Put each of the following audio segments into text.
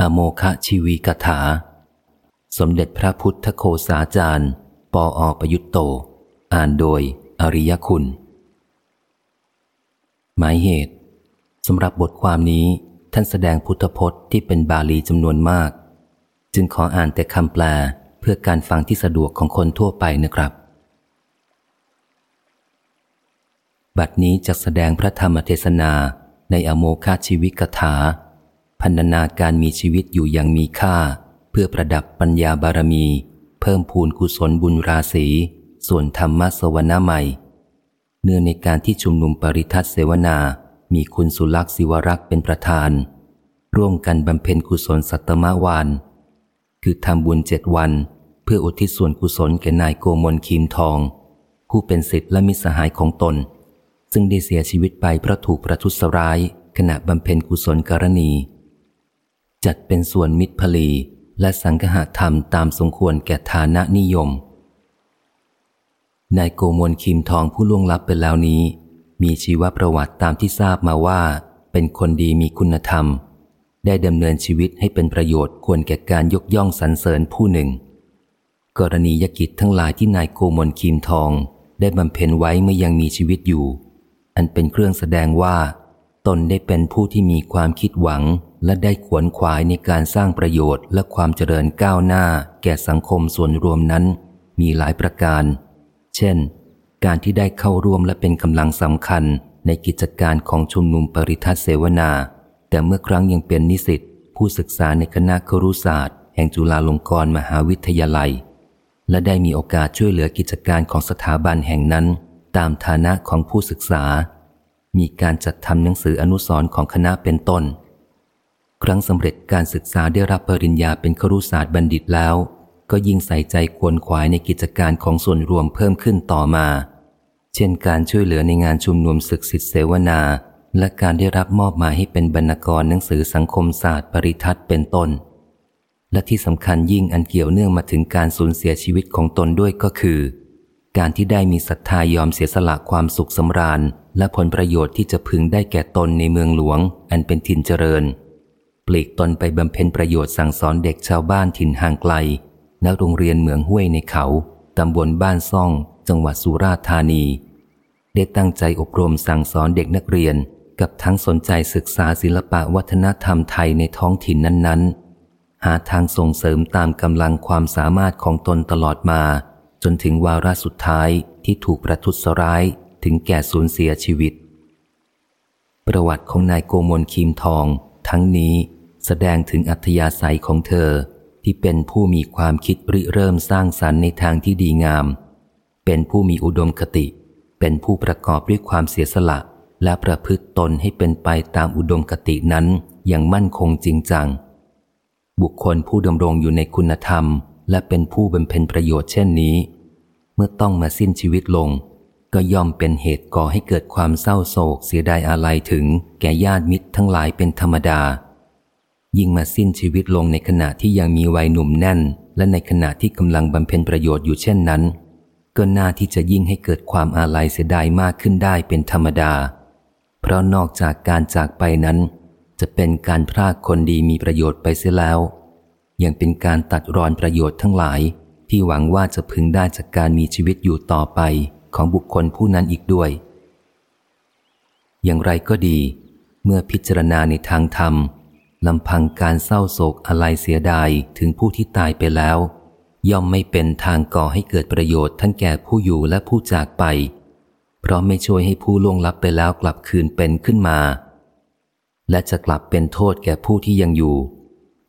อโมคะชีวีกถา สมเด็จพระพุทธโคสาจารย์ ปออประยุตโต อ่านโดยอริยคุณ หมายเหตุสำหรับบทความนี้ท่านแสดงพุทธพจน์ที่เป็นบาลีจำนวนมาก จึงขออ่านแต่คำแปลเพื่อการฟังที่สะดวกของคนทั่วไปนะครับ บัดนี้จะแสดงพระธรรมเทศนาในอโมคาชีวิกถา พันนาการมีชีวิตอยู่อย่างมีค่า เพื่อประดับปัญญาบารมี เพิ่มพูนกุศลบุญราศีส่วนธรรมะสวนาใหม่ เนื่องในการที่ชุมนุมปริทัศเสวนา มีคุณสุลักษ์ศิวรักษ์เป็นประธาน ร่วมกันบำเพ็ญกุศลสัตตมวานคือทำบุญเจ็ดวัน เพื่ออุทิศส่วนกุศลแก่นายโกมลคีมทอง ผู้เป็นสิทธิและมิสหายของตน ซึ่งได้เสียชีวิตไปเพราะถูกประทุษร้าย ขณะบำเพ็ญกุศลกรณี จัดเป็นส่วนมิตรพลีและสังหธรรมตามสมควรแก่ฐานะนิยม นายโกมลคิมทองผู้ล่วงลับไปแล้วนี้ มีชีวประวัติตามที่ทราบมาว่า เป็นคนดีมีคุณธรรม ได้ดำเนินชีวิตให้เป็นประโยชน์ควรแก่การยกย่องสรรเสริญผู้หนึ่ง กรณียกิจทั้งหลายที่นายโกมลคิมทองได้บำเพ็ญไว้เมื่อยังมีชีวิตอยู่ อันเป็นเครื่องแสดงว่า ตนได้เป็นผู้ที่มีความคิดหวัง และได้ขวนขวายในการสร้างประโยชน์และความเจริญก้าวหน้า แก่สังคมส่วนรวมนั้น มีหลายประการ เช่น การที่ได้เข้าร่วมและเป็นกำลังสำคัญในกิจการของชุมนุมปริทัศเสวนา แต่เมื่อครั้งยังเป็นนิสิตผู้ศึกษาในคณะครุศาสตร์ แห่งจุฬาลงกรณ์มหาวิทยาลัย และได้มีโอกาสช่วยเหลือกิจการของสถาบันแห่งนั้น ตามฐานะของผู้ศึกษา มีการจัดทำหนังสืออนุสรณ์ของคณะเป็นต้น ครั้งสำเร็จการศึกษาได้รับปริญญาเป็นครุศาสตร์บัณฑิตแล้ว ก็ยิ่งใส่ใจควนขวายในกิจการของส่วนรวมเพิ่มขึ้นต่อมา เช่นการช่วยเหลือในงานชุมนุมศึกษิเสวนา และการได้รับมอบหมายให้เป็นบรรณกรหนังสือสังคมศาสตร์ปริทัศน์เป็นต้น และที่สำคัญยิ่งอันเกี่ยวเนื่องมาถึงการสูญเสียชีวิตของตนด้วยก็คือ การที่ได้มีศรัทธายอมเสียสละความสุขสำราญ และผลประโยชน์ที่จะพึงได้แก่ตนในเมืองหลวง อันเป็นถิ่นเจริญ ปลีกตนไปบำเพ็ญประโยชน์สั่งสอนเด็กชาวบ้านถิ่นห่างไกลณโรงเรียนเหมืองห้วยในเขา ตำบลบ้านซ่อง จังหวัดสุราษฎร์ธานี ได้ตั้งใจอบรมสั่งสอนเด็กนักเรียน กับทั้งสนใจศึกษาศิลปะวัฒนธรรมไทยในท้องถิ่นนั้น ๆ หาทางส่งเสริมตามกำลังความสามารถของตนตลอดมา จนถึงวาระสุดท้ายที่ถูกประทุษร้ายถึงแก่สูญเสียชีวิต ประวัติของนายโกมลคีมทอง ทั้งนี้ แสดงถึงอัธยาศัยของเธอที่เป็นผู้มีความคิดริเริ่มสร้างสรรค์ในทางที่ดีงาม เป็นผู้มีอุดมคติ เป็นผู้ประกอบด้วยความเสียสละ และประพฤติตนให้เป็นไปตามอุดมคตินั้นอย่างมั่นคงจริงจัง บุคคลผู้ดำรงอยู่ในคุณธรรม และเป็นผู้บำเพ็ญประโยชน์เช่นนี้ เมื่อต้องมาสิ้นชีวิตลง ก็ย่อมเป็นเหตุก่อให้เกิดความเศร้าโศกเสียดายอาลัยถึง แก่ญาติมิตรทั้งหลายเป็นธรรมดา ยิ่งมาสิ้นชีวิตลงในขณะที่ยังมีวัยหนุ่มแน่น และในขณะที่กำลังบำเพ็ญประโยชน์อยู่เช่นนั้น ก็น่าที่จะยิ่งให้เกิดความอาลัยเสียดายมากขึ้นได้เป็นธรรมดา เพราะนอกจากการจากไปนั้น จะเป็นการพรากคนดีมีประโยชน์ไปเสียแล้ว ยังเป็นการตัดรอนประโยชน์ทั้งหลาย ที่หวังว่าจะพึงได้จากการมีชีวิตอยู่ต่อไปของบุคคลผู้นั้นอีกด้วย อย่างไรก็ดี เมื่อพิจารณาในทางธรรม ลำพังการเศร้าโศกอะไรเสียดายถึงผู้ที่ตายไปแล้ว ย่อมไม่เป็นทางก่อให้เกิดประโยชน์ทั้งแก่ผู้อยู่และผู้จากไป เพราะไม่ช่วยให้ผู้ล่วงลับไปแล้วกลับคืนเป็นขึ้นมา และจะกลับเป็นโทษแก่ผู้ที่ยังอยู่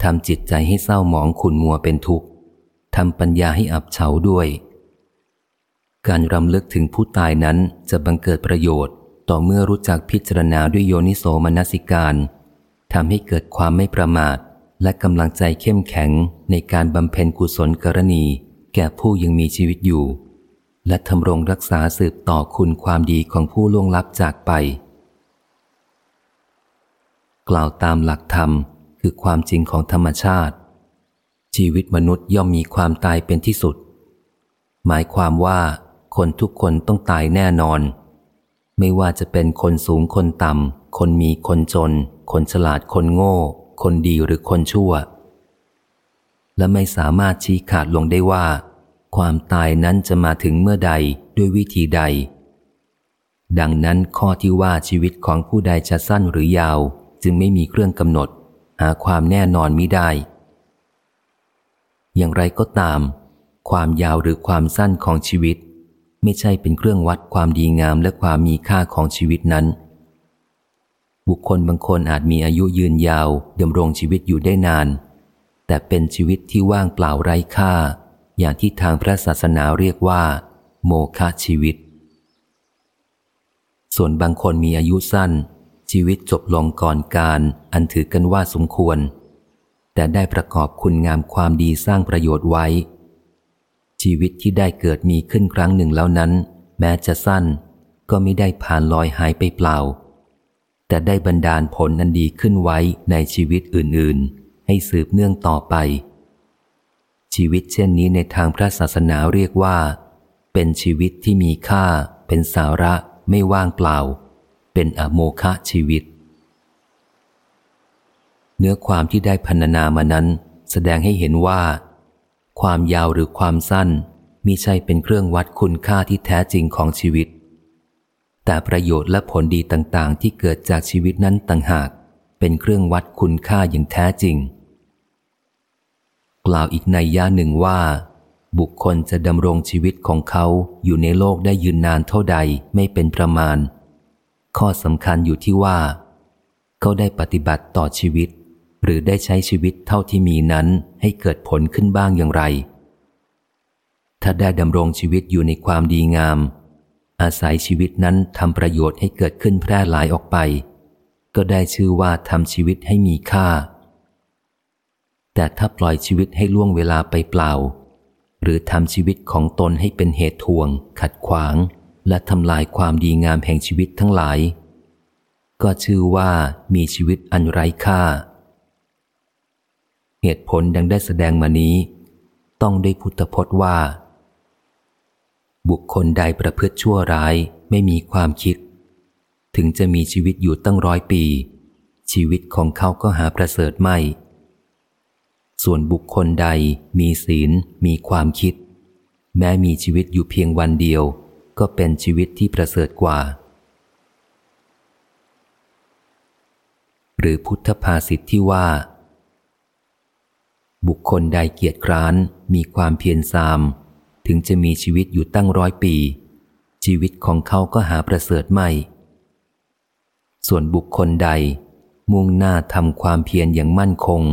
ทำจิตใจให้เศร้าหมองขุนมัวเป็นทุกข์ทำปัญญาให้อับเฉาด้วย การรำลึกถึงผู้ตายนั้นจะบังเกิดประโยชน์ ต่อเมื่อรู้จักพิจารณาด้วยโยนิโสมนสิการ ทำให้เกิดความไม่ประมาท และกำลังใจเข้มแข็งในการบำเพ็ญกุศลกรณี แก่ผู้ยังมีชีวิตอยู่ และทำรงรักษาสืบต่อคุณความดีของผู้ล่วงลับจากไป กล่าวตามหลักธรรมคือความจริงของธรรมชาติ ชีวิตมนุษย์ย่อมมีความตายเป็นที่สุด หมายความว่าคนทุกคนต้องตายแน่นอน ไม่ว่าจะเป็นคนสูงคนต่ำ คนมีคนจน คนฉลาดคนโง่ คนดีหรือคนชั่ว และไม่สามารถชี้ขาดลงได้ว่า ความตายนั้นจะมาถึงเมื่อใดด้วยวิธีใด ดังนั้นข้อที่ว่าชีวิตของผู้ใดจะสั้นหรือยาว จึงไม่มีเครื่องกำหนด หาความแน่นอนมิได้ อย่างไรก็ตาม ความยาวหรือความสั้นของชีวิต ไม่ใช่เป็นเครื่องวัดความดีงามและความมีค่าของชีวิตนั้น บุคคลบางคนอาจมีอายุยืนยาวดำรงชีวิตอยู่ได้นาน แต่เป็นชีวิตที่ว่างเปล่าไร้ค่า อย่างที่ทางพระศาสนาเรียกว่า โมฆะชีวิต ส่วนบางคนมีอายุสั้น ชีวิตจบลงก่อนการอันถือกันว่าสมควร แต่ได้ประกอบคุณงามความดีสร้างประโยชน์ไว้ ชีวิตที่ได้เกิดมีขึ้นครั้งหนึ่งแล้วนั้น แม้จะสั้นก็ไม่ได้ผ่านลอยหายไปเปล่า แต่ได้บรรดาลผลอันดีขึ้นไว้ในชีวิตอื่นๆ ให้สืบเนื่องต่อไป ชีวิตเช่นนี้ในทางพระศาสนาเรียกว่า เป็นชีวิตที่มีค่า เป็นสาระไม่ว่างเปล่า เป็นอโมคะชีวิต เนื้อความที่ได้พรรณนามานั้น แสดงให้เห็นว่า ความยาวหรือความสั้นมิใช่เป็นเครื่องวัดคุณค่าที่แท้จริงของชีวิต แต่ประโยชน์และผลดีต่างๆ ที่เกิดจากชีวิตนั้นต่างหาก เป็นเครื่องวัดคุณค่าอย่างแท้จริง กล่าวอีกในย่าหนึ่งว่า บุคคลจะดำรงชีวิตของเขาอยู่ในโลกได้ยืนนานเท่าใดไม่เป็นประมาณ ข้อสำคัญอยู่ที่ว่า เขาได้ปฏิบัติต่อชีวิต หรือได้ใช้ชีวิตเท่าที่มีนั้นให้เกิดผลขึ้นบ้างอย่างไร ถ้าได้ดำรงชีวิตอยู่ในความดีงาม อาศัยชีวิตนั้นทำประโยชน์ให้เกิดขึ้นแพร่หลายออกไป ก็ได้ชื่อว่าทำชีวิตให้มีค่า แต่ถ้าปล่อยชีวิตให้ล่วงเวลาไปเปล่า หรือทำชีวิตของตนให้เป็นเหตุทวง ขัดขวาง และทำลายความดีงามแห่งชีวิตทั้งหลาย ก็ชื่อว่ามีชีวิตอันไร้ค่า เหตุผลดังได้แสดงมานี้ ต้องได้พุทธพจน์ว่า บุคคลใดประพฤติชั่วร้ายไม่มีความคิด ถึงจะมีชีวิตอยู่ตั้งร้อยปี ชีวิตของเขาก็หาประเสริฐไม่ ส่วนบุคคลใดมีศีล มีความคิด แม้มีชีวิตอยู่เพียงวันเดียว ก็เป็นชีวิตที่ประเสริฐกว่า หรือพุทธภาษิตที่ว่า บุคคลใดเกียรติคร้าน มีความเพียรซาม ถึงจะมีชีวิตอยู่ตั้งร้อยปี ชีวิตของเขาก็หาประเสริฐไม่ ส่วนบุคคลใด มุ่งหน้าทำความเพียรอย่างมั่นคง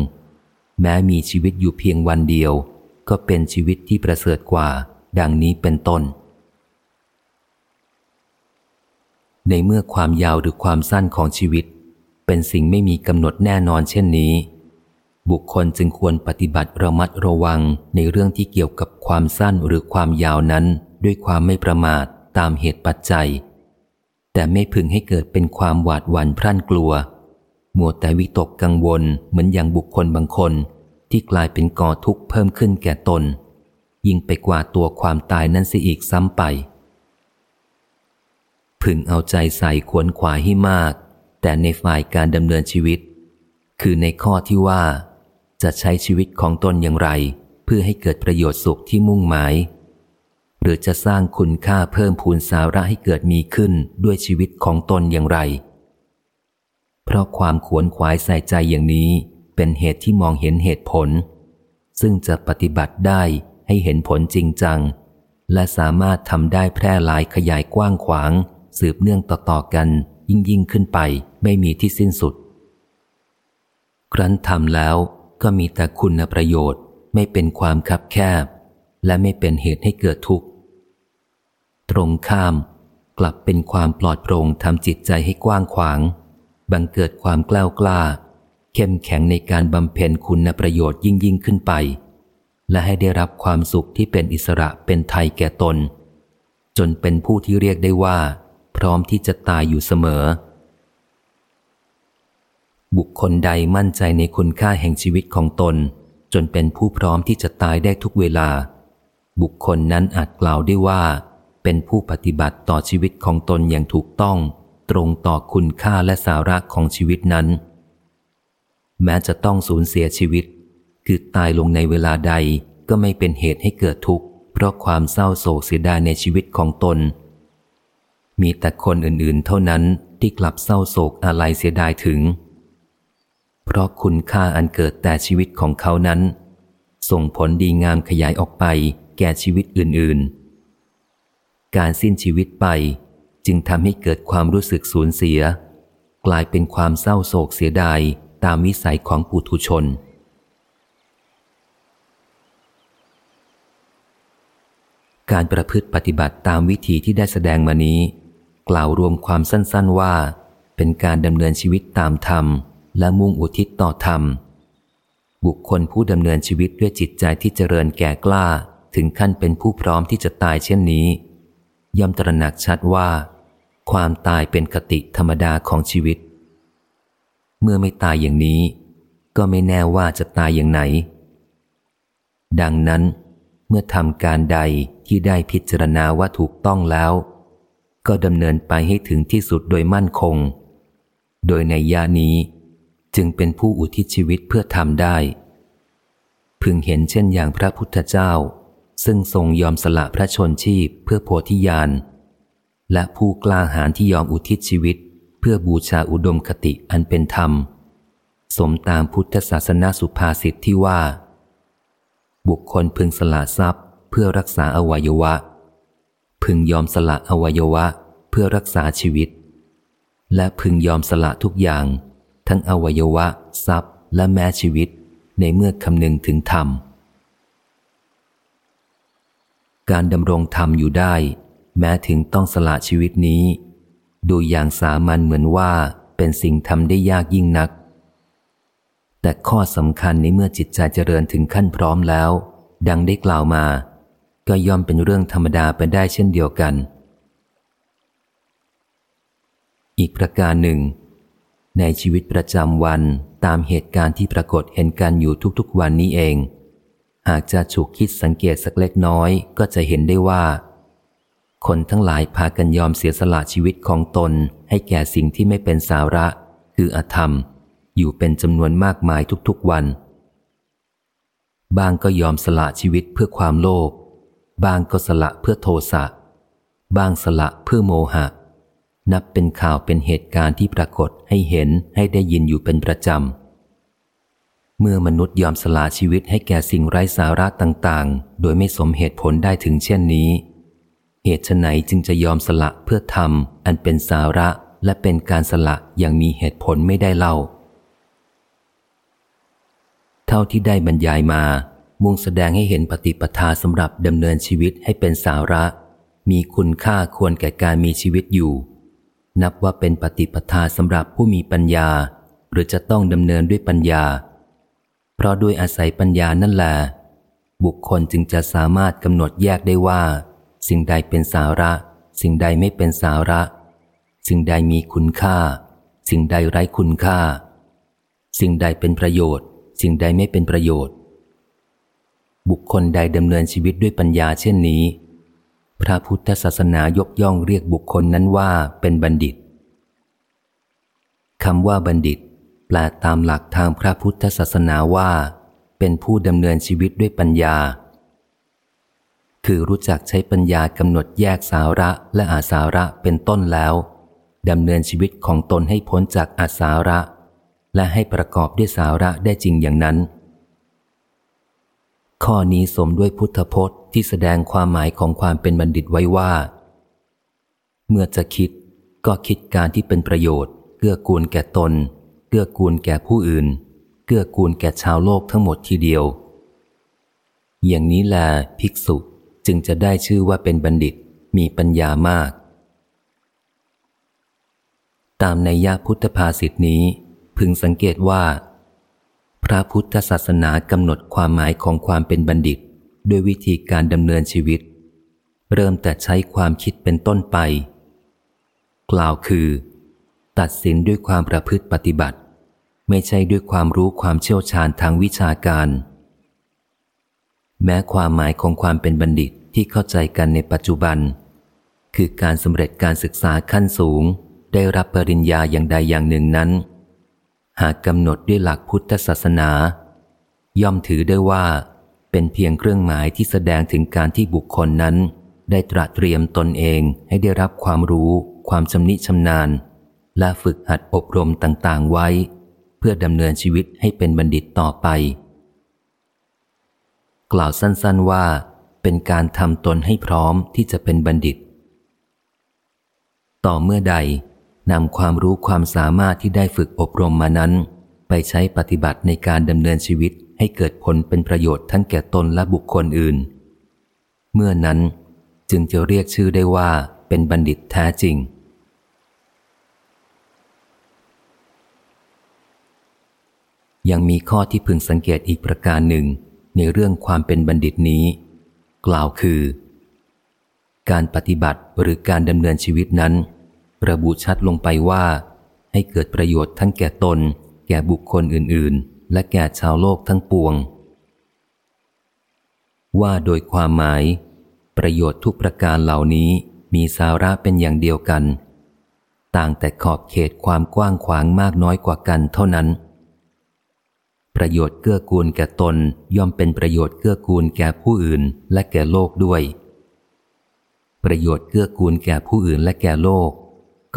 แม้มีชีวิตอยู่เพียงวันเดียว ก็เป็นชีวิตที่ประเสริฐกว่า ดังนี้เป็นต้น ในเมื่อความยาวหรือความสั้นของชีวิต เป็นสิ่งไม่มีกำหนดแน่นอนเช่นนี้ บุคคลจึงควรปฏิบัติระมัดระวังในเรื่องที่เกี่ยวกับความสั้นหรือความยาวนั้น ด้วยความไม่ประมาทตามเหตุปัจจัย แต่ไม่พึงให้เกิดเป็นความหวาดหวั่นพรั่นกลัว มัวแต่วิตกกังวลเหมือนอย่างบุคคลบางคน ที่กลายเป็นก่อทุกข์เพิ่มขึ้นแก่ตน ยิ่งไปกว่าตัวความตายนั้นเสียอีกซ้ำไป พึงเอาใจใส่ขวนขวายให้มาก แต่ในฝ่ายการดำเนินชีวิต คือในข้อที่ว่า จะใช้ชีวิตของตนอย่างไร เพื่อให้เกิดประโยชน์สุขที่มุ่งหมาย หรือจะสร้างคุณค่าเพิ่มพูนสาระให้เกิดมีขึ้นด้วยชีวิตของตนอย่างไร เพราะความขวนขวายใส่ใจอย่างนี้เป็นเหตุที่มองเห็นเหตุผล ซึ่งจะปฏิบัติได้ให้เห็นผลจริงจัง และสามารถทำได้แพร่หลายขยายกว้างขวาง สืบเนื่องต่อๆกันยิ่งยิ่งขึ้นไปไม่มีที่สิ้นสุด ครั้นทำแล้ว ก็มีแต่คุณประโยชน์ ไม่เป็นความคับแคบ และไม่เป็นเหตุให้เกิดทุกข์ ตรงข้าม กลับเป็นความปลอดโปร่งทำจิตใจให้กว้างขวาง บังเกิดความกล้ากล้า เข้มแข็งในการบำเพ็ญคุณประโยชน์ยิ่งยิ่งขึ้นไป และให้ได้รับความสุขที่เป็นอิสระเป็นไทยแก่ตน จนเป็นผู้ที่เรียกได้ว่า พร้อมที่จะตายอยู่เสมอ บุคคลใดมั่นใจในคุณค่าแห่งชีวิตของตน จนเป็นผู้พร้อมที่จะตายได้ทุกเวลา บุคคลนั้นอาจกล่าวได้ว่า เป็นผู้ปฏิบัติต่อชีวิตของตนอย่างถูกต้อง ตรงต่อคุณค่าและสาระของชีวิตนั้น แม้จะต้องสูญเสียชีวิต คือตายลงในเวลาใดก็ไม่เป็นเหตุให้เกิดทุกข์เพราะความเศร้าโศกเสียดายในชีวิตของตน มีแต่คนอื่นๆ เท่านั้นที่กลับเศร้าโศกอะไรเสียดายถึง เพราะคุณค่าอันเกิดแต่ชีวิตของเขานั้น ส่งผลดีงามขยายออกไปแก่ชีวิตอื่น ๆ การสิ้นชีวิตไปจึงทำให้เกิดความรู้สึกสูญเสีย กลายเป็นความเศร้าโศกเสียดายตามวิสัยของปุถุชน การประพฤติปฏิบัติตามวิธีที่ได้แสดงมานี้ กล่าวรวมความสั้น ๆว่า เป็นการดำเนินชีวิตตามธรรม และมุ่งอุทิศต่อธรรม บุคคลผู้ดำเนินชีวิตด้วยจิตใจที่เจริญแก่กล้าถึงขั้นเป็นผู้พร้อมที่จะตายเช่นนี้ย่อมตระหนักชัดว่า ความตายเป็นกติธรรมดาของชีวิต เมื่อไม่ตายอย่างนี้ ก็ไม่แน่ว่าจะตายอย่างไหน ดังนั้น เมื่อทำการใดที่ได้พิจารณาว่าถูกต้องแล้ว ก็ดำเนินไปให้ถึงที่สุดโดยมั่นคง โดยในยานี้ จึงเป็นผู้อุทิศชีวิตเพื่อทำได้ พึงเห็นเช่นอย่างพระพุทธเจ้า ซึ่งทรงยอมสละพระชนชีพเพื่อโพธิญาณและผู้กล้าหาญที่ยอมอุทิศชีวิต เพื่อบูชาอุดมคติอันเป็นธรรม สมตามพุทธศาสนาสุภาษิตที่ว่า บุคคลพึงสละทรัพย์ เพื่อรักษาอวัยวะ พึงยอมสละอวัยวะ เพื่อรักษาชีวิต และพึงยอมสละทุกอย่าง ทั้งอวัยวะ ทรัพย์ และแม้ชีวิต ในเมื่อคำนึงถึงธรรม การดำรงธรรมอยู่ได้ แม้ถึงต้องสละชีวิตนี้ ดูอย่างสามัญเหมือนว่าเป็นสิ่งทำได้ยากยิ่งนัก แต่ข้อสำคัญในเมื่อจิตใจเจริญถึงขั้นพร้อมแล้ว ดังได้กล่าวมา ก็ย่อมเป็นเรื่องธรรมดาไปได้เช่นเดียวกัน อีกประการหนึ่ง ในชีวิตประจำวันตามเหตุการณ์ที่ปรากฏเห็นกันอยู่ทุกๆวันนี้เอง หากจะฉุกคิดสังเกตสักเล็กน้อยก็จะเห็นได้ว่า คนทั้งหลายพากันยอมเสียสละชีวิตของตนให้แก่สิ่งที่ไม่เป็นสาระ คืออธรรม อยู่เป็นจำนวนมากมายทุกๆวัน บางก็ยอมสละชีวิตเพื่อความโลภบางก็สละเพื่อโทสะบางสละเพื่อโมหะ นับเป็นข่าวเป็นเหตุการณ์ที่ปรากฏให้เห็นให้ได้ยินอยู่เป็นประจำ เมื่อมนุษย์ยอมสละชีวิตให้แก่สิ่งไร้สาระต่างๆ โดยไม่สมเหตุผลได้ถึงเช่นนี้ เหตุไหนจึงจะยอมสละเพื่อทำอันเป็นสาระและเป็นการสละอย่างมีเหตุผลไม่ได้เล่า เท่าที่ได้บรรยายมา มุ่งแสดงให้เห็นปฏิปทาสำหรับดำเนินชีวิตให้เป็นสาระ มีคุณค่าควรแก่การมีชีวิตอยู่ นับว่าเป็นปฏิปทาสำหรับผู้มีปัญญา หรือจะต้องดำเนินด้วยปัญญา เพราะด้วยอาศัยปัญญานั่นแหละบุคคลจึงจะสามารถกำหนดแยกได้ว่า สิ่งใดเป็นสาระ สิ่งใดไม่เป็นสาระ สิ่งใดมีคุณค่า สิ่งใดไร้คุณค่า สิ่งใดเป็นประโยชน์ สิ่งใดไม่เป็นประโยชน์ บุคคลใดดำเนินชีวิตด้วยปัญญาเช่นนี้ พระพุทธศาสนายกย่องเรียกบุคคลนั้นว่าเป็นบัณฑิตคำว่าบัณฑิต แปลตามหลักทางพระพุทธศาสนาว่า เป็นผู้ดำเนินชีวิตด้วยปัญญา คือรู้จักใช้ปัญญากำหนดแยกสาระและอาสาระเป็นต้นแล้วดำเนินชีวิตของตนให้พ้นจากอาสาระ และให้ประกอบด้วยสาระได้จริงอย่างนั้น ข้อนี้สมด้วยพุทธพจน์ ที่แสดงความหมายของความเป็นบัณฑิตไว้ว่า เมื่อจะคิดก็คิดการที่เป็นประโยชน์เกื้อกูลแก่ตนเกื้อกูลแก่ผู้อื่นเกื้อกูลแก่ชาวโลกทั้งหมดทีเดียว อย่างนี้แหละภิกษุจึงจะได้ชื่อว่าเป็นบัณฑิตมีปัญญามาก ตามในยาพุทธภาษิตนี้ พึงสังเกตว่า พระพุทธศาสนากำหนดความหมายของความเป็นบัณฑิต ด้วยวิธีการดำเนินชีวิต เริ่มแต่ใช้ความคิดเป็นต้นไป กล่าวคือ ตัดสินด้วยความประพฤติปฏิบัติ ไม่ใช่ด้วยความรู้ความเชี่ยวชาญทางวิชาการ แม้ความหมายของความเป็นบัณฑิตที่เข้าใจกันในปัจจุบัน คือการสำเร็จการศึกษาขั้นสูง ได้รับปริญญาอย่างใดอย่างหนึ่งนั้น หากกำหนดด้วยหลักพุทธศาสนา ย่อมถือได้ว่า เป็นเพียงเครื่องหมายที่แสดงถึงการที่บุคคลนั้น ได้ตระเตรียมตนเองให้ได้รับความรู้ ความชำนิชำนาญ และฝึกหัดอบรมต่างๆไว้ เพื่อดำเนินชีวิตให้เป็นบัณฑิตต่อไป กล่าวสั้นๆว่า เป็นการทำตนให้พร้อมที่จะเป็นบัณฑิต ต่อเมื่อใดนำความรู้ความสามารถที่ได้ฝึกอบรมมานั้น ไปใช้ปฏิบัติในการดำเนินชีวิต ให้เกิดผลเป็นประโยชน์ทั้งแก่ตนและบุคคลอื่น เมื่อนั้นจึงจะเรียกชื่อได้ว่าเป็นบัณฑิตแท้จริง ยังมีข้อที่พึงสังเกตอีกประการหนึ่งในเรื่องความเป็นบัณฑิตนี้ กล่าวคือ การปฏิบัติหรือการดำเนินชีวิตนั้น ระบุชัดลงไปว่า ให้เกิดประโยชน์ทั้งแก่ตน แก่บุคคลอื่นๆ และแก่ชาวโลกทั้งปวง ว่าโดยความหมาย ประโยชน์ทุกประการเหล่านี้มีสาระเป็นอย่างเดียวกัน ต่างแต่ขอบเขตความกว้างขวางมากน้อยกว่ากันเท่านั้น ประโยชน์เกื้อกูลแก่ตนย่อมเป็นประโยชน์เกื้อกูลแก่ผู้อื่นและแก่โลกด้วย ประโยชน์เกื้อกูลแก่ผู้อื่นและแก่โลก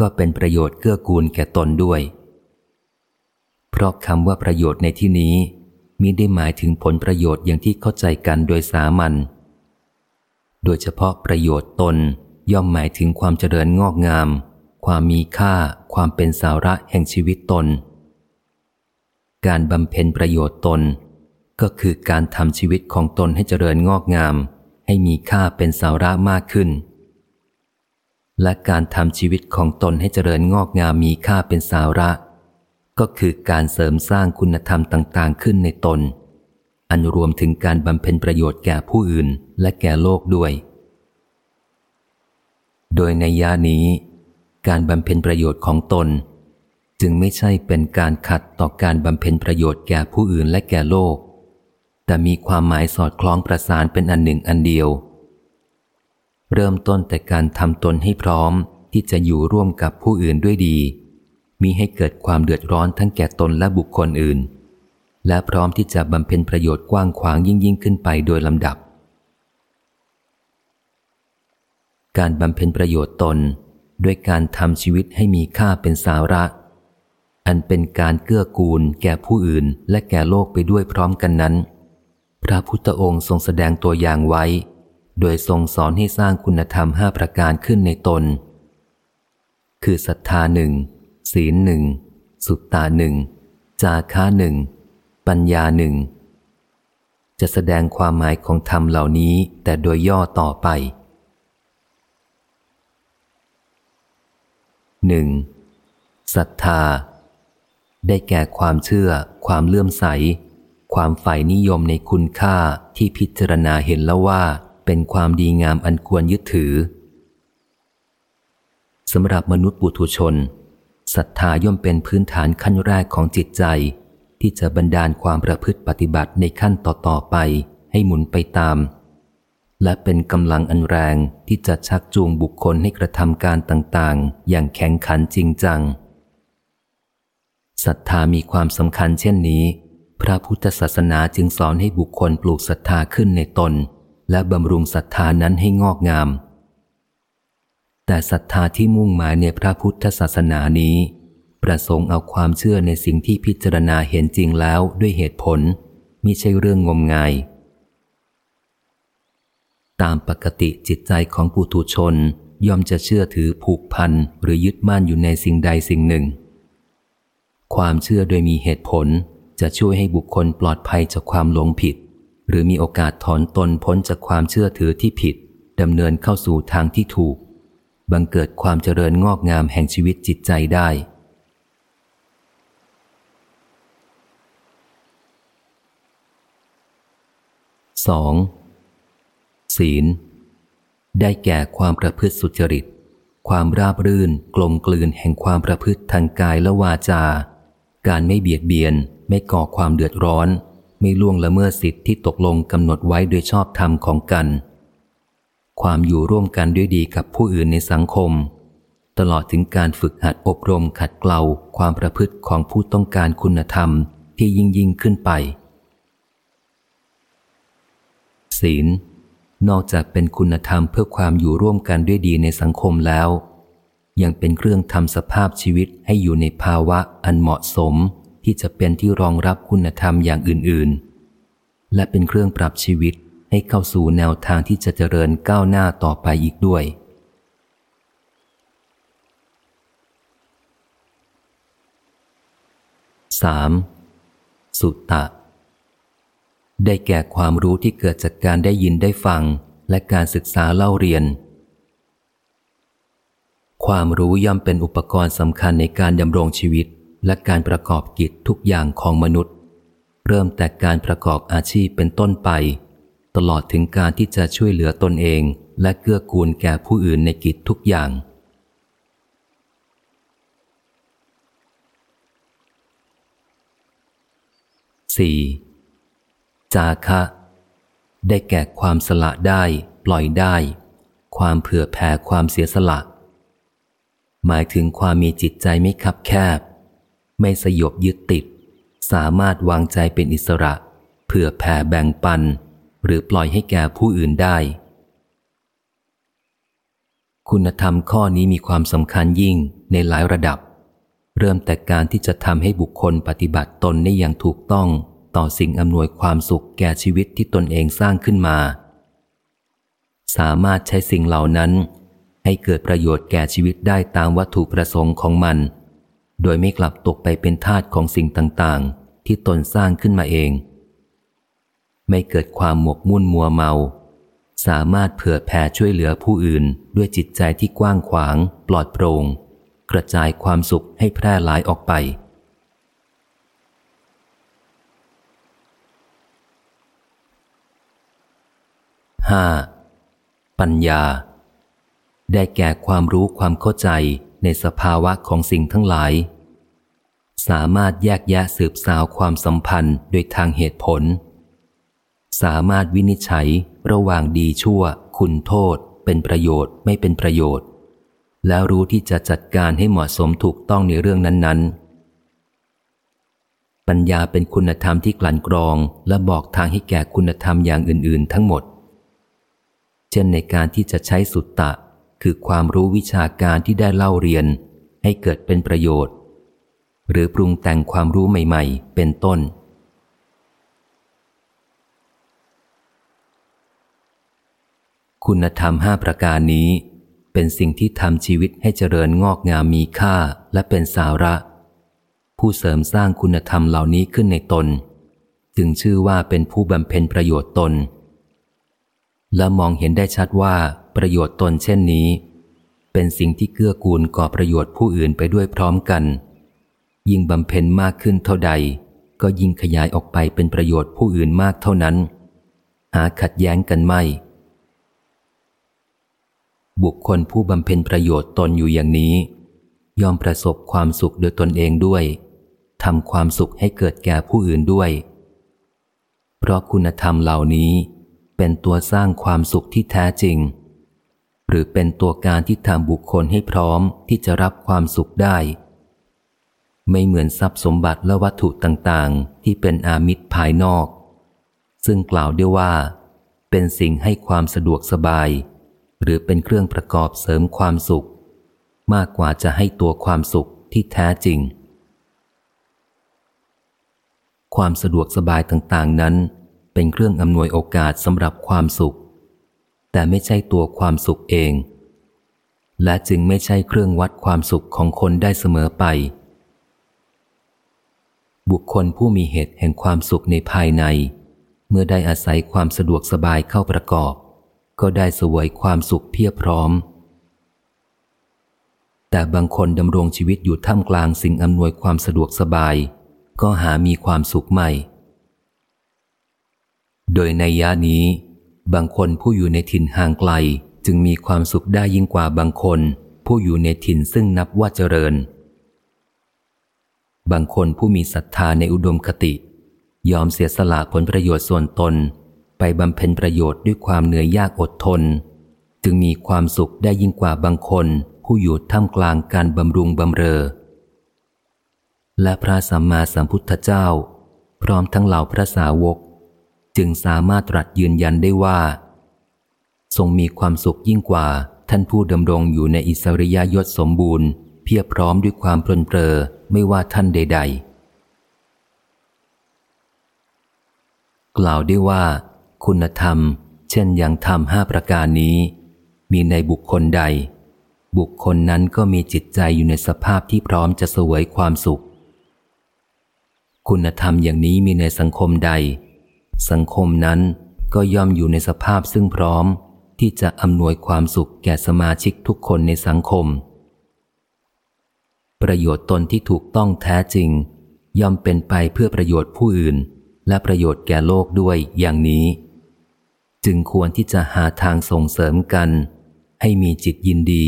ก็เป็นประโยชน์เกื้อกูลแก่ตนด้วย เพราะคำว่าประโยชน์ในที่นี้มิได้หมายถึงผลประโยชน์อย่างที่เข้าใจกันโดยสามัญ โดยเฉพาะประโยชน์ตนย่อมหมายถึงความเจริญงอกงาม ความมีค่า ความเป็นสาระแห่งชีวิตตน การบำเพ็ญประโยชน์ตน ก็คือการทำชีวิตของตนให้เจริญงอกงาม ให้มีค่าเป็นสาระมากขึ้น และการทำชีวิตของตนให้เจริญงอกงามมีค่าเป็นสาระ ก็คือการเสริมสร้างคุณธรรมต่างๆ ขึ้นในตน อันรวมถึงการบำเพ็ญประโยชน์แก่ผู้อื่นและแก่โลกด้วย โดยในยานี้ การบำเพ็ญประโยชน์ของตน จึงไม่ใช่เป็นการขัดต่อการบำเพ็ญประโยชน์แก่ผู้อื่นและแก่โลก แต่มีความหมายสอดคล้องประสานเป็นอันหนึ่งอันเดียว เริ่มต้นแต่การทำตนให้พร้อมที่จะอยู่ร่วมกับผู้อื่นด้วยดี มีให้เกิดความเดือดร้อนทั้งแก่ตนและบุคคลอื่น และพร้อมที่จะบำเพ็ญประโยชน์กว้างขวางยิ่งยิ่งขึ้นไปโดยลำดับ การบำเพ็ญประโยชน์ตนด้วยการทำชีวิตให้มีค่าเป็นสาระ อันเป็นการเกื้อกูลแก่ผู้อื่นและแก่โลกไปด้วยพร้อมกันนั้น พระพุทธองค์ทรงแสดงตัวอย่างไว้ โดยทรงสอนให้สร้างคุณธรรมห้าประการขึ้นในตน คือศรัทธาหนึ่ง ศีลหนึ่ง สุตตาหนึ่ง จาค้าหนึ่ง ปัญญาหนึ่ง จะแสดงความหมายของธรรมเหล่านี้แต่โดยย่อต่อไปหนึ่งศรัทธา ได้แก่ความเชื่อ ความเลื่อมใส ความใฝ่นิยมในคุณค่าที่พิจารณาเห็นแล้วว่า เป็นความดีงามอันควรยึดถือสำหรับมนุษย์ปุถุชน ศรัทธาย่อมเป็นพื้นฐานขั้นแรกของจิตใจ ที่จะบันดาลความประพฤติปฏิบัติในขั้นต่อๆไปให้หมุนไปตาม และเป็นกำลังอันแรงที่จะชักจูงบุคคลให้กระทำการต่างๆ อย่างแข็งขันจริงจังศรัทธามีความสำคัญเช่นนี้ พระพุทธศาสนาจึงสอนให้บุคคลปลูกศรัทธาขึ้นในตน และบำรุงศรัทธานั้นให้งอกงาม แต่ศรัทธาที่มุ่งหมายในพระพุทธศาสนานี้ ประสงค์เอาความเชื่อในสิ่งที่พิจารณาเห็นจริงแล้วด้วยเหตุผลมิใช่เรื่องงมงาย ตามปกติจิตใจของปุถุชนย่อมจะเชื่อถือผูกพันหรือยึดมั่นอยู่ในสิ่งใดสิ่งหนึ่ง ความเชื่อโดยมีเหตุผลจะช่วยให้บุคคลปลอดภัยจากความหลงผิด หรือมีโอกาสถอนตนพ้นจากความเชื่อถือที่ผิดดำเนินเข้าสู่ทางที่ถูก บังเกิดความเจริญงอกงามแห่งชีวิตจิตใจได้ 2. ศีล ได้แก่ความประพฤติสุจริต ความราบรื่นกลมกลืนแห่งความประพฤติทางกายและวาจา การไม่เบียดเบียน ไม่ก่อความเดือดร้อน ไม่ล่วงละเมิดสิทธิที่ตกลงกำหนดไว้โดยชอบธรรมของกัน ความอยู่ร่วมกันด้วยดีกับผู้อื่นในสังคม ตลอดถึงการฝึกหัดอบรมขัดเกลาความประพฤติของผู้ต้องการคุณธรรมที่ยิ่งยิ่งขึ้นไป ศีล นอกจากเป็นคุณธรรมเพื่อความอยู่ร่วมกันด้วยดีในสังคมแล้ว ยังเป็นเครื่องทำสภาพชีวิตให้อยู่ในภาวะอันเหมาะสมที่จะเป็นที่รองรับคุณธรรมอย่างอื่น ๆ และเป็นเครื่องปรับชีวิต ให้เข้าสู่แนวทางที่จะเจริญก้าวหน้าต่อไปอีกด้วย 3. สุตตะ ได้แก่ความรู้ที่เกิดจากการได้ยินได้ฟังและการศึกษาเล่าเรียน ความรู้ย่อมเป็นอุปกรณ์สำคัญในการดำรงชีวิตและการประกอบกิจทุกอย่างของมนุษย์ เริ่มแต่การประกอบอาชีพเป็นต้นไป ตลอดถึงการที่จะช่วยเหลือตนเอง และเกื้อกูลแก่ผู้อื่นในกิจทุกอย่าง 4. จาคะ ได้แก่ความสละได้ ปล่อยได้ ความเผื่อแผ่ความเสียสละ หมายถึงความมีจิตใจไม่คับแคบ ไม่สยบยึดติด สามารถวางใจเป็นอิสระ เผื่อแผ่แบ่งปัน หรือปล่อยให้แก่ผู้อื่นได้ คุณธรรมข้อนี้มีความสำคัญยิ่งในหลายระดับ เริ่มแต่การที่จะทำให้บุคคลปฏิบัติตนได้อย่างถูกต้องต่อสิ่งอำนวยความสุขแก่ชีวิตที่ตนเองสร้างขึ้นมา สามารถใช้สิ่งเหล่านั้น ให้เกิดประโยชน์แก่ชีวิตได้ตามวัตถุประสงค์ของมัน โดยไม่กลับตกไปเป็นทาสของสิ่งต่างๆ ที่ตนสร้างขึ้นมาเอง ไม่เกิดความหมกมุ่นมัวเมา สามารถเผื่อแผ่ช่วยเหลือผู้อื่นด้วยจิตใจที่กว้างขวาง ปลอดโปร่ง กระจายความสุขให้แพร่หลายออกไป 5. ปัญญา ได้แก่ความรู้ความเข้าใจในสภาวะของสิ่งทั้งหลาย สามารถแยกแยะสืบสาวความสัมพันธ์โดยทางเหตุผล สามารถวินิจฉัยระหว่างดีชั่ว คุณโทษ เป็นประโยชน์ไม่เป็นประโยชน์ แล้วรู้ที่จะจัดการให้เหมาะสมถูกต้องในเรื่องนั้นๆ ปัญญาเป็นคุณธรรมที่กลั่นกรองและบอกทางให้แก่คุณธรรมอย่างอื่น ๆ ทั้งหมด เช่นในการที่จะใช้สุตตะ คือความรู้วิชาการที่ได้เล่าเรียน ให้เกิดเป็นประโยชน์ หรือปรุงแต่งความรู้ใหม่ ๆ เป็นต้น คุณธรรมห้าประการนี้ เป็นสิ่งที่ทำชีวิตให้เจริญงอกงามมีค่าและเป็นสาระ ผู้เสริมสร้างคุณธรรมเหล่านี้ขึ้นในตน จึงชื่อว่าเป็นผู้บำเพ็ญประโยชน์ตน และมองเห็นได้ชัดว่าประโยชน์ตนเช่นนี้ เป็นสิ่งที่เกื้อกูลก่อประโยชน์ผู้อื่นไปด้วยพร้อมกัน ยิ่งบำเพ็ญมากขึ้นเท่าใด ก็ยิ่งขยายออกไปเป็นประโยชน์ผู้อื่นมากเท่านั้น หาขัดแย้งกันไม่ บุคคลผู้บำเพ็ญประโยชน์ตนอยู่อย่างนี้ยอมประสบความสุขโดยตนเองด้วยทำความสุขให้เกิดแก่ผู้อื่นด้วย เพราะคุณธรรมเหล่านี้เป็นตัวสร้างความสุขที่แท้จริง หรือเป็นตัวการที่ทำบุคคลให้พร้อมที่จะรับความสุขได้ ไม่เหมือนทรัพย์สมบัติและวัตถุต่างๆ ที่เป็นอามิตรภายนอก ซึ่งกล่าวได้ว่า เป็นสิ่งให้ความสะดวกสบาย หรือเป็นเครื่องประกอบเสริมความสุข มากกว่าจะให้ตัวความสุขที่แท้จริง ความสะดวกสบายต่างๆนั้น เป็นเครื่องอำนวยโอกาสสำหรับความสุข แต่ไม่ใช่ตัวความสุขเอง และจึงไม่ใช่เครื่องวัดความสุขของคนได้เสมอไป บุคคลผู้มีเหตุแห่งความสุขในภายใน เมื่อได้อาศัยความสะดวกสบายเข้าประกอบ ก็ได้สวยความสุขเพียบพร้อม แต่บางคนดำรงชีวิตอยู่ท่ามกลางสิ่งอำนวยความสะดวกสบาย ก็หามีความสุขไม่ โดยในยะนี้ บางคนผู้อยู่ในถิ่นห่างไกลจึงมีความสุขได้ยิ่งกว่าบางคน ผู้อยู่ในถิ่นซึ่งนับว่าเจริญ บางคนผู้มีศรัทธาในอุดมคติ ยอมเสียสละผลประโยชน์ส่วนตน ไปบำเพ็ญประโยชน์ด้วยความเหนื่อยยากอดทน จึงมีความสุขได้ยิ่งกว่าบางคน ผู้อยู่ท่ามกลางการบำรุงบำเรอ และพระสัมมาสัมพุทธเจ้า พร้อมทั้งเหล่าพระสาวก จึงสามารถตรัสยืนยันได้ว่า ทรงมีความสุขยิ่งกว่าท่านผู้ดำรงอยู่ในอิสริยยศสมบูรณ์ เพียบพร้อมด้วยความเพลินเปรอไม่ว่าท่านใด ๆ กล่าวได้ว่า คุณธรรม เช่นอย่างธรรมห้าประการนี้ มีในบุคคลใด บุคคลนั้นก็มีจิตใจอยู่ในสภาพที่พร้อมจะสวยความสุข คุณธรรมอย่างนี้มีในสังคมใด สังคมนั้นก็ย่อมอยู่ในสภาพซึ่งพร้อมที่จะอำนวยความสุขแก่สมาชิกทุกคนในสังคม ประโยชน์ตนที่ถูกต้องแท้จริง ย่อมเป็นไปเพื่อประโยชน์ผู้อื่น และประโยชน์แก่โลกด้วยอย่างนี้ จึงควรที่จะหาทางส่งเสริมกัน ให้มีจิตยินดี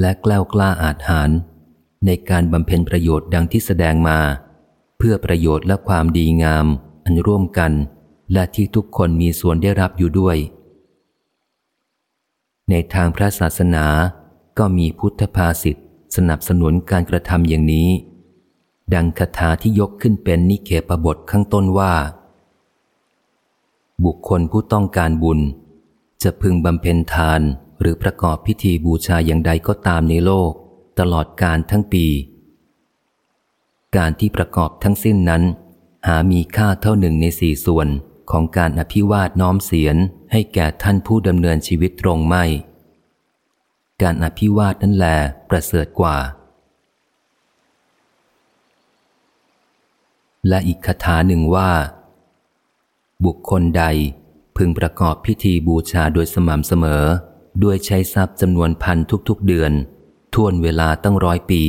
และกล้ากล้าอาจหาร ในการบำเพ็ญประโยชน์ดังที่แสดงมา เพื่อประโยชน์และความดีงาม อันร่วมกัน และที่ทุกคนมีส่วนได้รับอยู่ด้วย ในทางพระศาสนาก็มีพุทธภาษิตสนับสนุนการกระทำอย่างนี้ ดังคาถาที่ยกขึ้นเป็นนิเคปบทข้างต้นว่า บุคคลผู้ต้องการบุญ จะพึงบำเพ็ญทานหรือประกอบพิธีบูชาอย่างใดก็ตามในโลก ตลอดการทั้งปี การที่ประกอบทั้งสิ้นนั้น หามีค่าเท่าหนึ่งในสี่ส่วนของการอภิวาทน้อมเสียนให้แก่ท่านผู้ดำเนินชีวิตตรงไม่ การอภิวาทนั้นแลประเสริฐกว่า และอีกคาถาหนึ่งว่า บุคคลใดพึงประกอบพิธีบูชาโดยสม่ำเสมอ ด้วยใช้ทรัพย์จำนวนพันทุกๆเดือนท่วนเวลาตั้งร้อยปี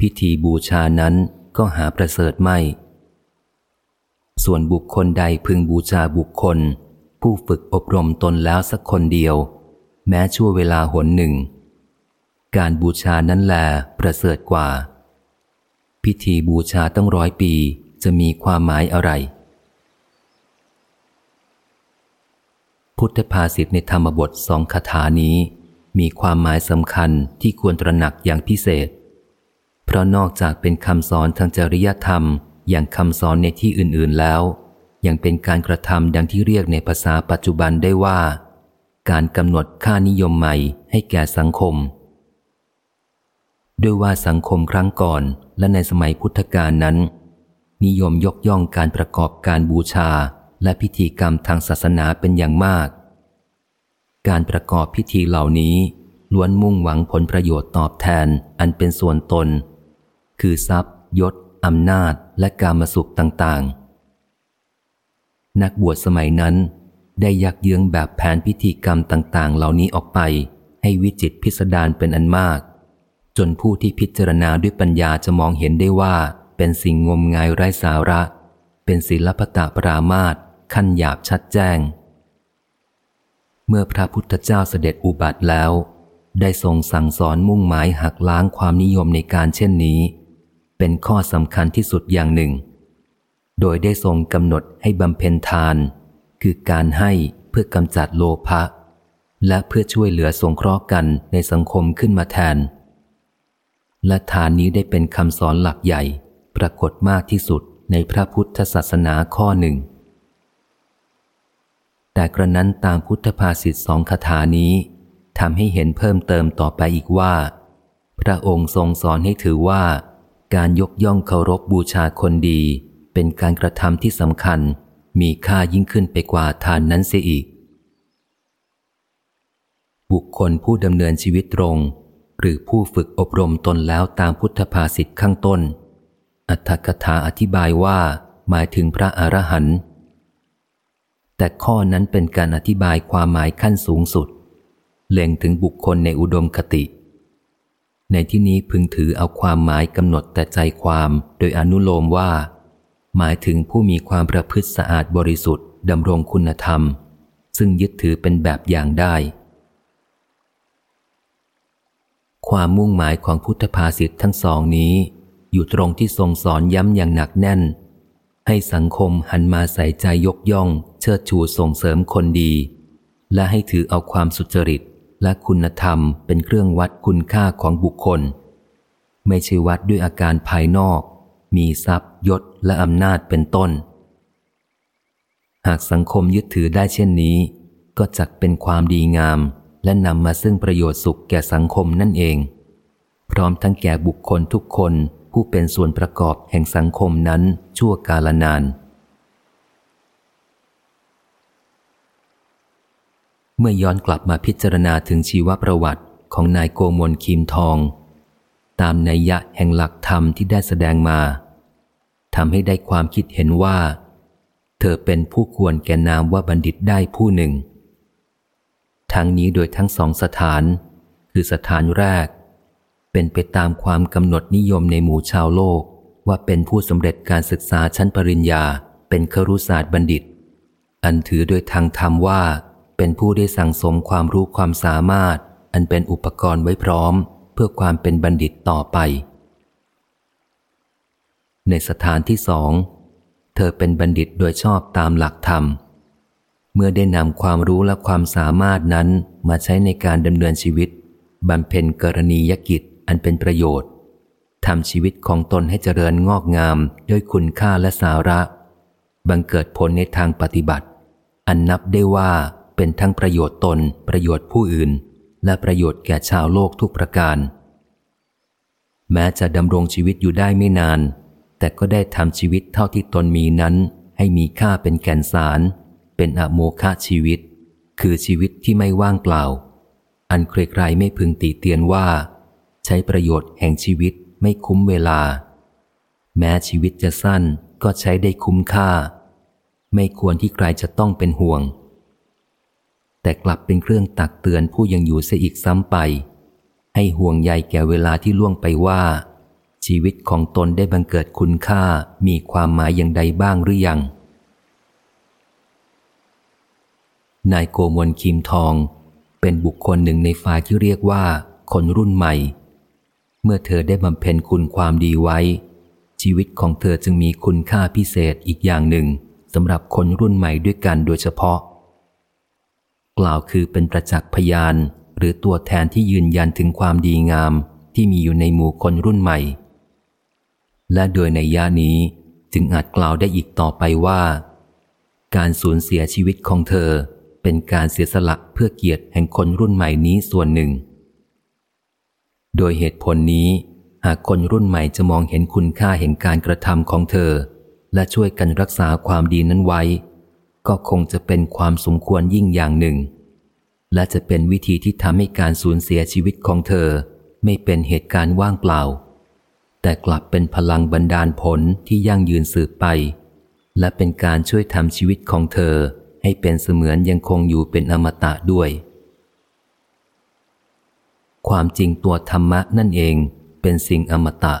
พิธีบูชานั้นก็หาประเสริฐไม่ ส่วนบุคคลใดพึงบูชาบุคคล ผู้ฝึกอบรมตนแล้วสักคนเดียว แม้ชั่วเวลาหนหนึ่ง การบูชานั้นแลประเสริฐกว่า พิธีบูชาตั้งร้อยปีจะมีความหมายอะไร พุทธภาษิตในธรรมบทสองคาถานี้ มีความหมายสำคัญที่ควรตระหนักอย่างพิเศษ เพราะนอกจากเป็นคำสอนทางจริยธรรม อย่างคำสอนในที่อื่นๆแล้ว ยังเป็นการกระทำดังที่เรียกในภาษาปัจจุบันได้ว่า การกำหนดค่านิยมใหม่ให้แก่สังคม ด้วยว่าสังคมครั้งก่อนและในสมัยพุทธกาลนั้น นิยมยกย่องการประกอบการบูชา และพิธีกรรมทางศาสนาเป็นอย่างมาก การประกอบพิธีเหล่านี้ล้วนมุ่งหวังผลประโยชน์ตอบแทนอันเป็นส่วนตน คือทรัพย์ ยศอำนาจและการมาสุขต่างๆ นักบวชสมัยนั้น ได้ยักเยื้องแบบแผนพิธีกรรมต่างๆ เหล่านี้ออกไป ให้วิจิตพิสดารเป็นอันมาก จนผู้ที่พิจารณาด้วยปัญญาจะมองเห็นได้ว่า เป็นสิ่งงมงายไร้สาระ เป็นศิลปตะปรามาต ขั้นหยาบชัดแจ้ง เมื่อพระพุทธเจ้าเสด็จอุบัติแล้ว ได้ทรงสั่งสอนมุ่งหมายหักล้างความนิยมในการเช่นนี้ เป็นข้อสำคัญที่สุดอย่างหนึ่ง โดยได้ทรงกำหนดให้บำเพ็ญทาน คือการให้เพื่อกำจัดโลภะและเพื่อช่วยเหลือสงเคราะห์กันในสังคมขึ้นมาแทน และทานนี้ได้เป็นคำสอนหลักใหญ่ ปรากฏมากที่สุดในพระพุทธศาสนาข้อหนึ่ง แต่กระนั้นตามพุทธภาษิตสองคาถานี้ทำให้เห็นเพิ่มเติมต่อไปอีกว่า พระองค์ทรงสอนให้ถือว่า การยกย่องเคารพบบูชาคนดี เป็นการกระทำที่สำคัญ มีค่ายิ่งขึ้นไปกว่าทานนั้นเสียอีก บุคคลผู้ดำเนินชีวิตตรง หรือผู้ฝึกอบรมตนแล้วตามพุทธภาษิตข้างต้น อัตถกถาอธิบายว่า หมายถึงพระอรหันต์ แต่ข้อนั้นเป็นการอธิบายความหมายขั้นสูงสุด เล็งถึงบุคคลในอุดมคติ ในที่นี้พึงถือเอาความหมายกำหนดแต่ใจความโดยอนุโลมว่า หมายถึงผู้มีความประพฤติสะอาดบริสุทธิ์ดำรงคุณธรรม ซึ่งยึดถือเป็นแบบอย่างได้ ความมุ่งหมายของพุทธภาษิตทั้งสองนี้ อยู่ตรงที่ทรงสอนย้ำอย่างหนักแน่น ให้สังคมหันมาใส่ใจยกย่อง เชิดชูส่งเสริมคนดี และให้ถือเอาความสุจริตและคุณธรรมเป็นเครื่องวัดคุณค่าของบุคคล ไม่ใช่วัดด้วยอาการภายนอก มีทรัพย์ยศและอำนาจเป็นต้น หากสังคมยึดถือได้เช่นนี้ ก็จักเป็นความดีงาม และนำมาซึ่งประโยชน์สุขแก่สังคมนั่นเอง พร้อมทั้งแก่บุคคลทุกคน ผู้เป็นส่วนประกอบแห่งสังคมนั้นชั่วกาลนาน เมื่อย้อนกลับมาพิจารณาถึงชีวประวัติของนายโกมลคีมทอง ตามนัยยะแห่งหลักธรรมที่ได้แสดงมาทำให้ได้ความคิดเห็นว่า เธอเป็นผู้ควรแก่นามว่าบัณฑิตได้ผู้หนึ่ง ทั้งนี้โดยทั้งสองสถาน คือสถานแรก เป็นไปตามความกำหนดนิยมในหมู่ชาวโลก ว่าเป็นผู้สำเร็จการศึกษาชั้นปริญญา เป็นครุศาสตร์บัณฑิต อันถือโดยทางธรรมว่า เป็นผู้ได้สั่งสมความรู้ความสามารถ อันเป็นอุปกรณ์ไว้พร้อม เพื่อความเป็นบัณฑิตต่อไป ในสถานที่สองเธอเป็นบัณฑิตโดยชอบตามหลักธรรม เมื่อได้นำความรู้และความสามารถนั้นมาใช้ในการดำเนินชีวิตบำเพ็ญกรณียกิจ อันเป็นประโยชน์ทำชีวิตของตนให้เจริญงอกงามด้วยคุณค่าและสาระ บังเกิดผลในทางปฏิบัติ อันนับได้ว่าเป็นทั้งประโยชน์ตน ประโยชน์ผู้อื่น และประโยชน์แก่ชาวโลกทุกประการ แม้จะดำรงชีวิตอยู่ได้ไม่นาน แต่ก็ได้ทำชีวิตเท่าที่ตนมีนั้น ให้มีค่าเป็นแก่นสาร เป็นอโมฆะชีวิต คือชีวิตที่ไม่ว่างเปล่า อันใครๆไม่พึงตีเตียนว่า ใช้ประโยชน์แห่งชีวิตไม่คุ้มเวลา แม้ชีวิตจะสั้นก็ใช้ได้คุ้มค่า ไม่ควรที่ใครจะต้องเป็นห่วง แต่กลับเป็นเครื่องตักเตือนผู้ยังอยู่เสียอีกซ้ำไป ให้ห่วงใยแก่เวลาที่ล่วงไปว่า ชีวิตของตนได้บังเกิดคุณค่ามีความหมายอย่างใดบ้างหรือยังนายโกมลคิมทอง เป็นบุคคลหนึ่งในฝ่ายที่เรียกว่า คนรุ่นใหม่ เมื่อเธอได้บำเพ็ญคุณความดีไว้ ชีวิตของเธอจึงมีคุณค่าพิเศษอีกอย่างหนึ่งสำหรับคนรุ่นใหม่ด้วยกันโดยเฉพาะ กล่าวคือเป็นประจักษ์พยาน หรือตัวแทนที่ยืนยันถึงความดีงามที่มีอยู่ในหมู่คนรุ่นใหม่ และโดยในย่านี้จึงอาจกล่าวได้อีกต่อไปว่า การสูญเสียชีวิตของเธอเป็นการเสียสละเพื่อเกียรติแห่งคนรุ่นใหม่นี้ส่วนหนึ่ง โดยเหตุผลนี้ หากคนรุ่นใหม่จะมองเห็นคุณค่าแห่งการกระทำของเธอ และช่วยกันรักษาความดีนั้นไว้ ก็คงจะเป็นความสมควรยิ่งอย่างหนึ่ง และจะเป็นวิธีที่ทำให้การสูญเสียชีวิตของเธอ ไม่เป็นเหตุการณ์ว่างเปล่า แต่กลับเป็นพลังบันดาลผลที่ยั่งยืนสืบไป และเป็นการช่วยทำชีวิตของเธอให้เป็นเสมือนยังคงอยู่เป็นอมตะด้วย ความจริงตัวธรรมะนั่นเองเป็นสิ่งอมตะ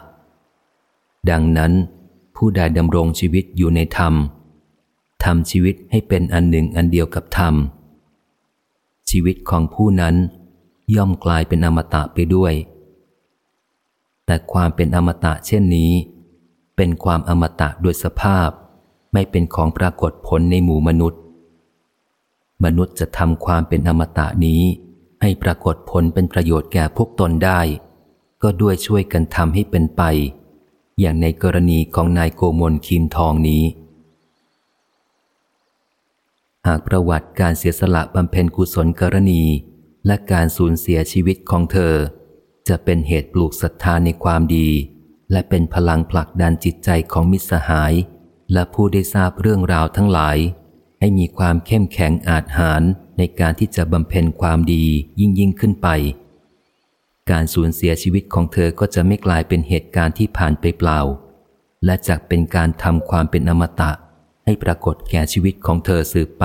ดังนั้น ผู้ใดดำรงชีวิตอยู่ในธรรมทำชีวิตให้เป็นอันหนึ่งอันเดียวกับธรรม ชีวิตของผู้นั้นย่อมกลายเป็นอมตะไปด้วย แต่ความเป็นอมตะเช่นนี้ เป็นความอมตะโดยสภาพ ไม่เป็นของปรากฏผลในหมู่มนุษย์ มนุษย์จะทำความเป็นอมตะนี้ ให้ปรากฏผลเป็นประโยชน์แก่พวกตนได้ ก็ด้วยช่วยกันทำให้เป็นไป อย่างในกรณีของนายโกมลคีมทองนี้ หากประวัติการเสียสละบำเพ็ญกุศลกรณี และการสูญเสียชีวิตของเธอ จะเป็นเหตุปลูกศรัทธาในความดี และเป็นพลังผลักดันจิตใจของมิตรสหาย และผู้ได้ทราบเรื่องราวทั้งหลาย ให้มีความเข้มแข็งอาจหาร ในการที่จะบำเพ็ญความดียิ่งยิ่งขึ้นไป การสูญเสียชีวิตของเธอก็จะไม่กลายเป็นเหตุการณ์ที่ผ่านไปเปล่า และจะเป็นการทำความเป็นอมตะ ให้ปรากฏแก่ชีวิตของเธอสืบไป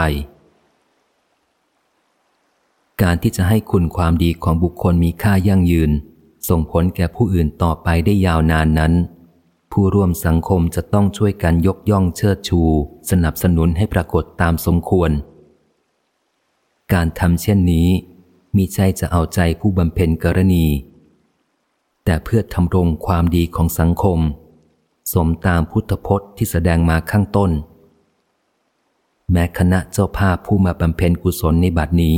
การที่จะให้คุณความดีของบุคคลมีค่ายั่งยืน ส่งผลแก่ผู้อื่นต่อไปได้ยาวนานนั้นผู้ร่วมสังคมจะต้องช่วยกันยกย่องเชิดชู สนับสนุนให้ปรากฏตามสมควร การทำเช่นนี้มีใจจะเอาใจผู้บำเพ็ญกรณี แต่เพื่อทำรงความดีของสังคม สมตามพุทธพจน์ที่แสดงมาข้างต้น แม้คณะเจ้าภาพผู้มาบำเพ็ญกุศลในบัดนี้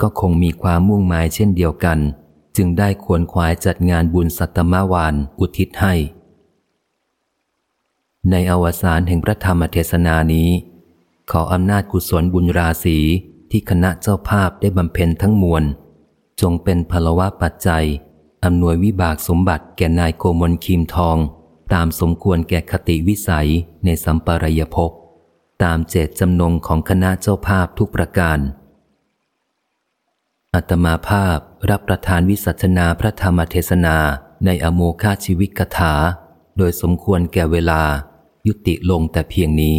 ก็คงมีความมุ่งหมายเช่นเดียวกัน จึงได้ควรควายจัดงานบุญสัตมาวานอุทิศให้ ในอวสานแห่งพระธรรมเทศนานี้ ขออำนาจกุศลบุญราศี ที่คณะเจ้าภาพได้บำเพ็ญทั้งมวล จงเป็นพลวะปัจจัยอำนวยวิบากสมบัติแก่นายโกมลคีมทอง ตามสมควรแก่คติวิสัยในสัมปรายภพตามเจตจำนงของคณะเจ้าภาพทุกประการ อัตมาภาพรับประทานวิสัชนาพระธรรมเทศนาในอโมคาชีวิกถา โดยสมควรแก่เวลายุติลงแต่เพียงนี้